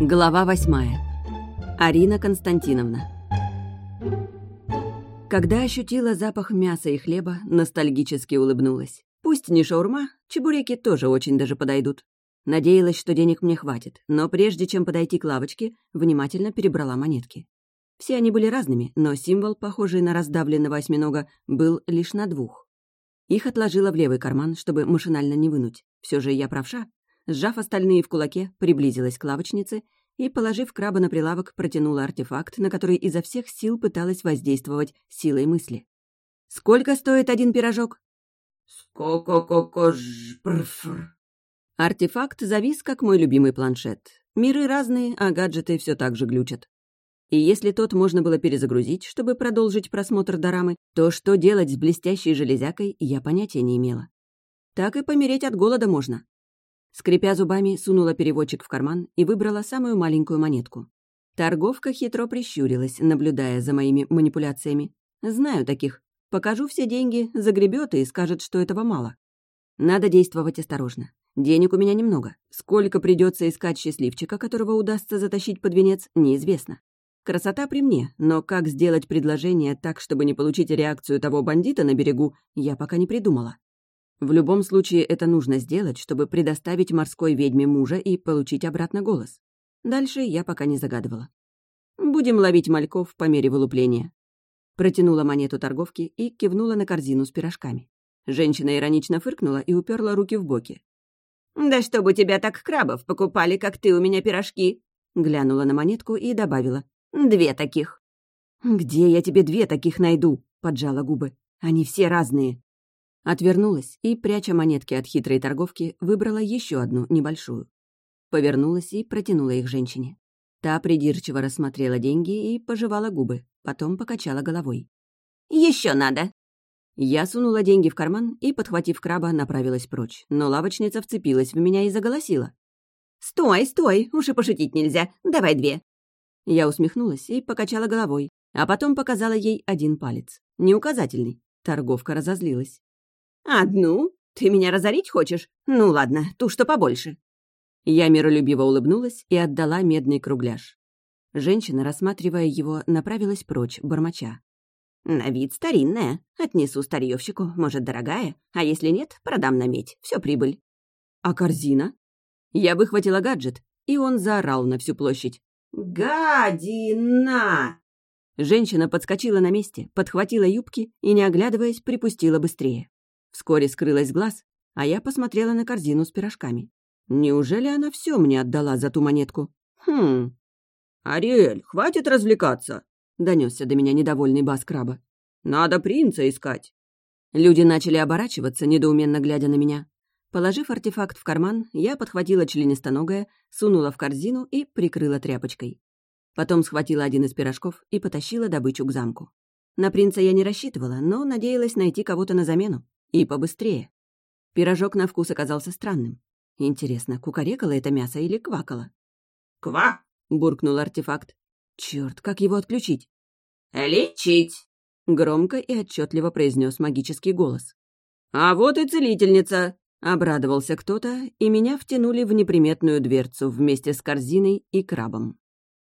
Глава восьмая. Арина Константиновна. Когда ощутила запах мяса и хлеба, ностальгически улыбнулась. Пусть не шаурма, чебуреки тоже очень даже подойдут. Надеялась, что денег мне хватит, но прежде чем подойти к лавочке, внимательно перебрала монетки. Все они были разными, но символ, похожий на раздавленного осьминога, был лишь на двух. Их отложила в левый карман, чтобы машинально не вынуть. Все же я правша, Сжав остальные в кулаке, приблизилась к лавочнице и, положив краба на прилавок, протянула артефакт, на который изо всех сил пыталась воздействовать силой мысли. «Сколько стоит один пирожок?» «Ско-ко-ко-ко-ж-прфр». Артефакт завис, как мой любимый планшет. Миры разные, а гаджеты все так же глючат. И если тот можно было перезагрузить, чтобы продолжить просмотр дорамы, то что делать с блестящей железякой, я понятия не имела. Так и помереть от голода можно. Скрипя зубами, сунула переводчик в карман и выбрала самую маленькую монетку. Торговка хитро прищурилась, наблюдая за моими манипуляциями. Знаю таких. Покажу все деньги, загребет и скажет, что этого мало. Надо действовать осторожно. Денег у меня немного. Сколько придется искать счастливчика, которого удастся затащить под венец, неизвестно. Красота при мне, но как сделать предложение так, чтобы не получить реакцию того бандита на берегу, я пока не придумала. В любом случае это нужно сделать, чтобы предоставить морской ведьме мужа и получить обратно голос. Дальше я пока не загадывала. Будем ловить мальков по мере вылупления. Протянула монету торговки и кивнула на корзину с пирожками. Женщина иронично фыркнула и уперла руки в боки. «Да чтобы тебя так крабов покупали, как ты у меня пирожки!» Глянула на монетку и добавила. «Две таких». «Где я тебе две таких найду?» — поджала губы. «Они все разные». Отвернулась и, пряча монетки от хитрой торговки, выбрала еще одну, небольшую. Повернулась и протянула их женщине. Та придирчиво рассмотрела деньги и пожевала губы, потом покачала головой. Еще надо!» Я сунула деньги в карман и, подхватив краба, направилась прочь, но лавочница вцепилась в меня и заголосила. «Стой, стой, уж и пошутить нельзя, давай две!» Я усмехнулась и покачала головой, а потом показала ей один палец. Неуказательный. Торговка разозлилась. «Одну? Ты меня разорить хочешь? Ну ладно, ту, что побольше». Я миролюбиво улыбнулась и отдала медный кругляш. Женщина, рассматривая его, направилась прочь, бормоча. «На вид старинная. Отнесу старьевщику, может, дорогая, а если нет, продам на медь. Все прибыль». «А корзина?» Я выхватила гаджет, и он заорал на всю площадь. «Гадина!» Женщина подскочила на месте, подхватила юбки и, не оглядываясь, припустила быстрее. Вскоре скрылась глаз, а я посмотрела на корзину с пирожками. Неужели она все мне отдала за ту монетку? Хм. «Ариэль, хватит развлекаться!» — донесся до меня недовольный бас краба. «Надо принца искать!» Люди начали оборачиваться, недоуменно глядя на меня. Положив артефакт в карман, я подхватила членистоногое, сунула в корзину и прикрыла тряпочкой. Потом схватила один из пирожков и потащила добычу к замку. На принца я не рассчитывала, но надеялась найти кого-то на замену. И побыстрее. Пирожок на вкус оказался странным. Интересно, кукарекало это мясо или квакало? «Ква!» — буркнул артефакт. Черт, как его отключить? «Лечить!» — громко и отчетливо произнес магический голос. «А вот и целительница!» — обрадовался кто-то, и меня втянули в неприметную дверцу вместе с корзиной и крабом.